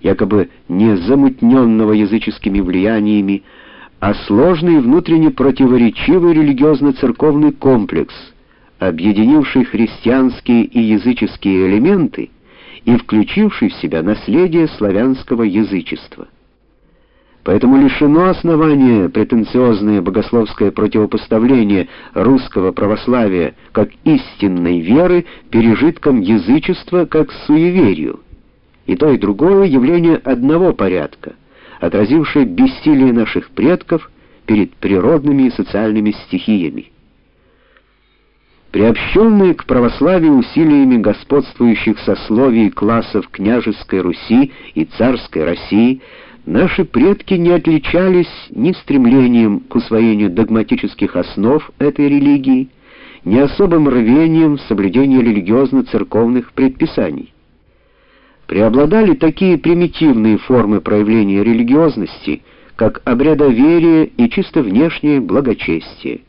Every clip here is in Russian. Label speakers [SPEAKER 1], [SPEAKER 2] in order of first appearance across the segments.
[SPEAKER 1] якобы не замутненного языческими влияниями, а сложный внутренне противоречивый религиозно-церковный комплекс, объединивший христианские и языческие элементы и включивший в себя наследие славянского язычества. Поэтому лишено основания претенциозное богословское противопоставление русского православия как истинной веры пережиткам язычества как суеверию. И то, и другое явление одного порядка, отразившее бессилие наших предков перед природными и социальными стихиями. Приобщенные к православию усилиями господствующих сословий и классов княжеской Руси и царской России, наши предки не отличались ни стремлением к усвоению догматических основ этой религии, ни особым рвением в соблюдении религиозно-церковных предписаний преобладали такие примитивные формы проявления религиозности, как обрядоверие и чисто внешнее благочестие.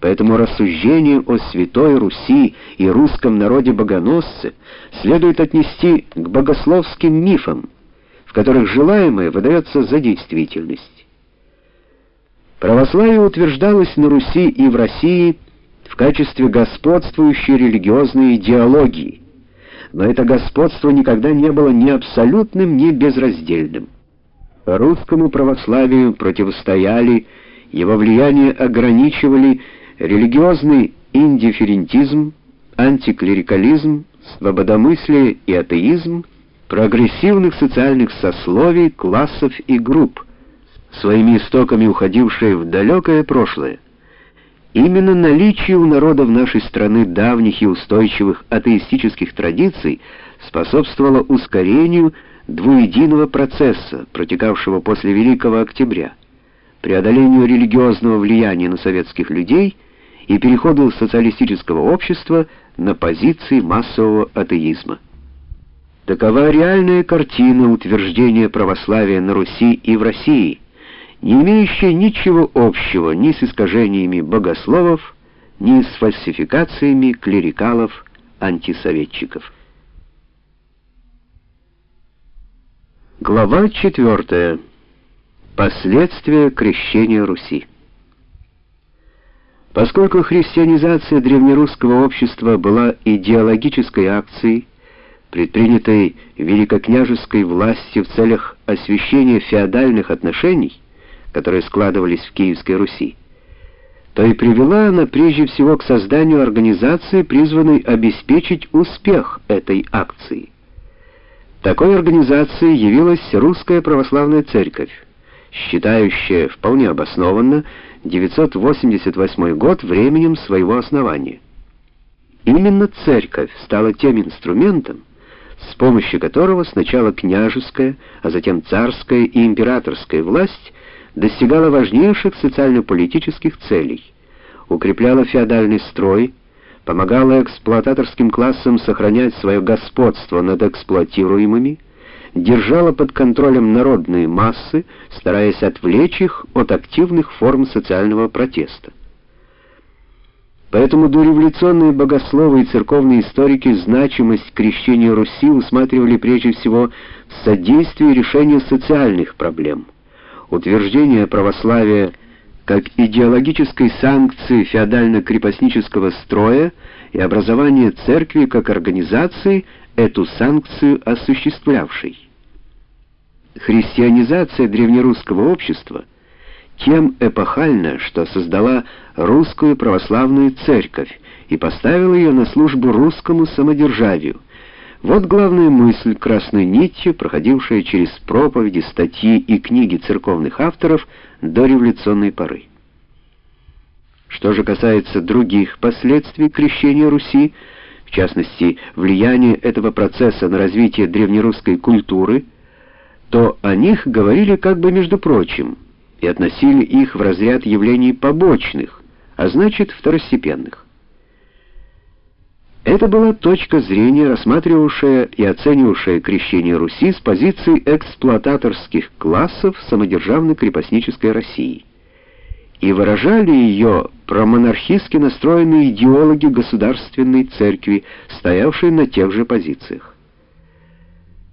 [SPEAKER 1] Поэтому рассуждение о Святой Руси и русском народе-богоносце следует отнести к богословским мифам, в которых желаемое выдается за действительность. Православие утверждалось на Руси и в России в качестве господствующей религиозной идеологии, но это господство никогда не было ни абсолютным, ни безраздельным. Русскому православию противостояли, его влияние ограничивали религиозный индифферентизм, антиклерикализм, свободомыслие и атеизм прогрессивных социальных сословий, классов и групп, своими истоками уходившие в далекое прошлое. Именно наличие у народов нашей страны давних и устойчивых атеистических традиций способствовало ускорению двуединого процесса, протекавшего после Великого Октября, преодолению религиозного влияния на советских людей и переходу социалистического общества на позиции массового атеизма. Такова реальная картина утверждения православия на Руси и в России – не имеющая ничего общего ни с искажениями богословов, ни с фальсификациями клерикалов-антисоветчиков. Глава 4. Последствия крещения Руси. Поскольку христианизация древнерусского общества была идеологической акцией, предпринятой великокняжеской властью в целях освящения феодальных отношений, которые складывались в Киевской Руси, то и привела она прежде всего к созданию организации, призванной обеспечить успех этой акции. Такой организацией явилась Русская Православная Церковь, считающая вполне обоснованно 988 год временем своего основания. Именно церковь стала тем инструментом, с помощью которого сначала княжеская, а затем царская и императорская власть достигала важнейших социально-политических целей, укрепляла феодальный строй, помогала эксплуататорским классам сохранять свое господство над эксплуатируемыми, держала под контролем народные массы, стараясь отвлечь их от активных форм социального протеста. Поэтому дореволюционные богословы и церковные историки значимость крещения Руси усматривали прежде всего в содействии решению социальных проблем – утверждение православия как идеологической санкции феодально-крепостнического строя и образование церкви как организации, эту санкцию осуществлявшей. Христианизация древнерусского общества тем эпохальна, что создала русскую православную церковь и поставила ее на службу русскому самодержавию – вот главная мысль красной нитью, проходившая через проповеди, статьи и книги церковных авторов до революционной поры. Что же касается других последствий крещения Руси, в частности, влияния этого процесса на развитие древнерусской культуры, то о них говорили как бы между прочим и относили их в разряд явлений побочных, а значит второстепенных. Это была точка зрения, рассматривавшая и оценивавшая крещение Руси с позиции эксплуататорских классов самодержавно-крепостнической России. И выражали ее промонархистски настроенные идеологи государственной церкви, стоявшие на тех же позициях.